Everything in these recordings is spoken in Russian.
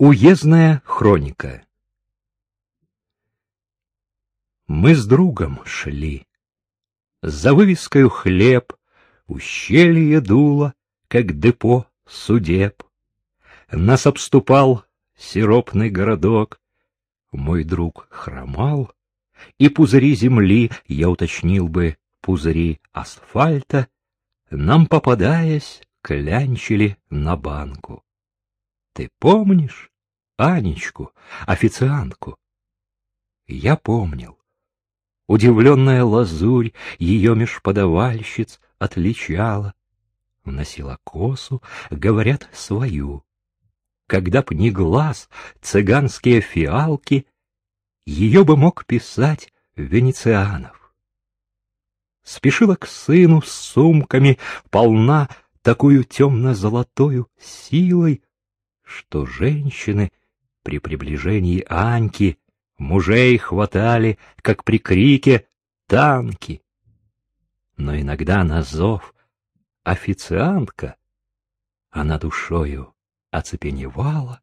Уездная хроника Мы с другом шли. За вывеской хлеб, ущелье дуло, как депо судеб. Нас обступал сиропный городок. Мой друг хромал, и пузыри земли, я уточнил бы, пузыри асфальта, нам, попадаясь, клянчили на банку. Ты помнишь Анечку, официантку? Я помнил. Удивленная лазурь ее меж подавальщиц отличала. Носила косу, говорят, свою. Когда б не глаз, цыганские фиалки, ее бы мог писать Венецианов. Спешила к сыну с сумками, полна такую темно-золотою силой, что женщины при приближении Аньки мужей хватали, как при крике «танки». Но иногда на зов официантка, она душою оцепеневала,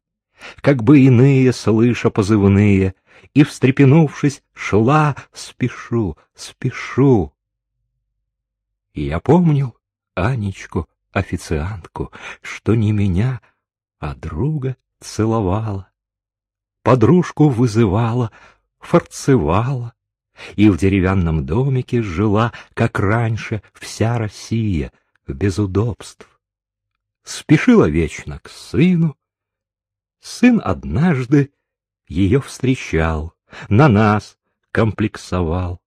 как бы иные, слыша позывные, и, встрепенувшись, шла «спешу, спешу». И я помнил Анечку, официантку, что не меня, а друга целовала, подружку вызывала, фарцевала, и в деревянном домике жила, как раньше, вся Россия, без удобств. Спешила вечно к сыну. Сын однажды ее встречал, на нас комплексовал.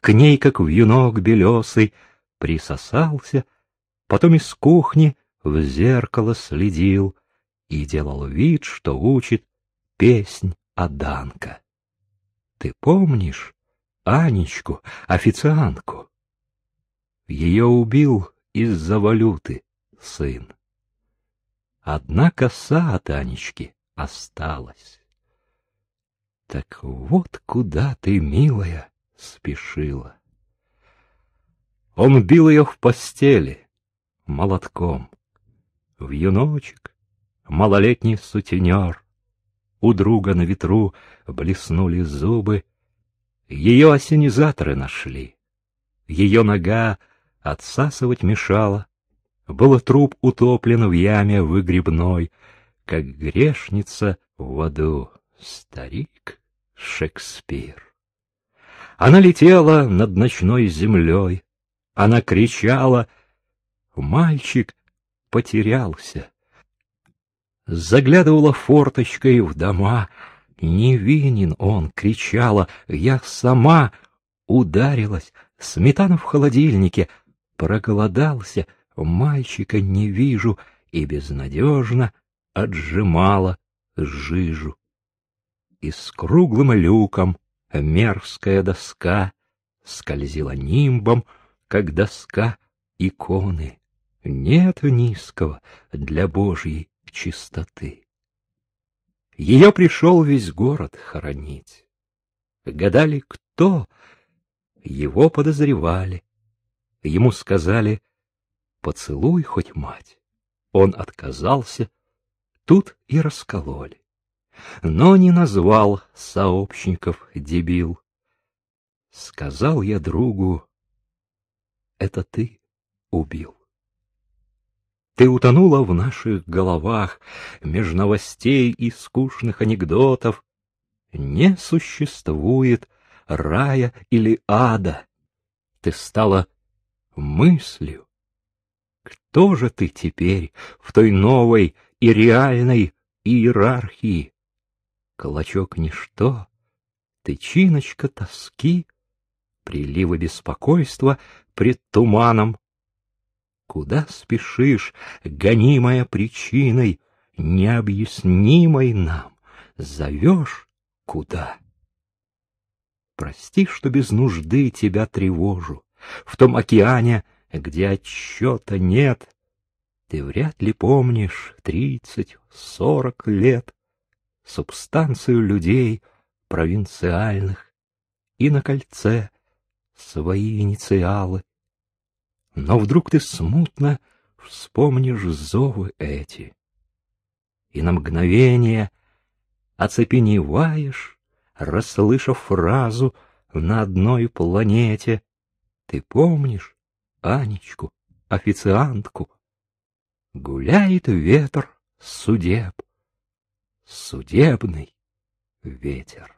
К ней, как вьюнок белесый, присосался, потом из кухни в зеркало следил, и делал вид, что учит песнь Аданка. Ты помнишь Анечку, официантку? Ее убил из-за валюты сын. Одна коса от Анечки осталась. Так вот куда ты, милая, спешила. Он бил ее в постели молотком. В юночек малолетний сутенер. У друга на ветру блеснули зубы. Ее осенизаторы нашли. Ее нога отсасывать мешала. Был труп утоплен в яме выгребной, как грешница в аду. Старик Шекспир. Она летела над ночной землей. Она кричала. Мальчик потерялся заглядывала форточкой в дома. Невинен он, кричала, я сама ударилась, сметана в холодильнике, проголодался, мальчика не вижу и безнадежно отжимала жижу. И с круглым люком мерзкая доска скользила нимбом, как доска иконы. Нет низкого для Божьей чистоты. Ее пришел весь город хоронить. Гадали, кто, его подозревали. Ему сказали, поцелуй хоть мать. Он отказался, тут и раскололи. Но не назвал сообщников дебил. Сказал я другу, это ты убил. Ты утонула в наших головах, меж новостей и скучных анекдотов. Не существует рая или ада. Ты стала мыслью. Кто же ты теперь в той новой и реальной иерархии? Клочок ничто, тычиночка тоски, приливы беспокойства пред туманом Куда спешишь, гонимая причиной, необъяснимой нам? Зовешь куда? Прости, что без нужды тебя тревожу. В том океане, где отчета нет, ты вряд ли помнишь тридцать, сорок лет субстанцию людей провинциальных и на кольце свои инициалы но вдруг ты смутно вспомнишь зовы эти, и на мгновение оцепеневаешь, расслышав фразу на одной планете. Ты помнишь Анечку, официантку? Гуляет ветер судеб, судебный ветер.